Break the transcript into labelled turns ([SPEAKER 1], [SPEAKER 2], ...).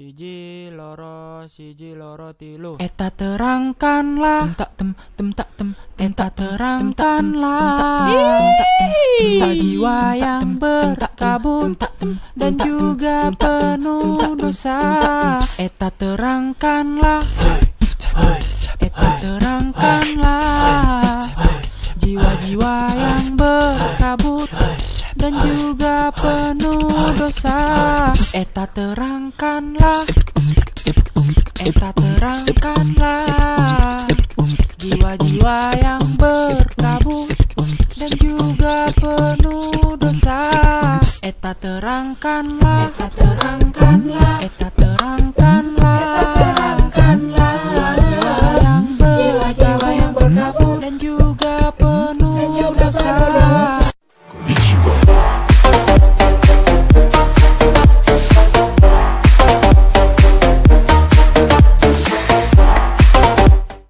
[SPEAKER 1] siji loro tilu
[SPEAKER 2] Eta terangkanlah
[SPEAKER 1] tak tem tem tak tem
[SPEAKER 2] Eta terangkanlah Tak jiwa yang berkabut Dan juga penuh dosa Eta terangkanlah Eta terangkanlah Jiwa-jiwa yang berkabut dan juga penuh dosa Eta terangkanlah Eta terangkanlah Jiwa-jiwa yang berkabut dan juga penuh dosa Eta terangkanlah Eta terangkanlah Eta terangkanlah Jiwa-jiwa yang berkabut dan juga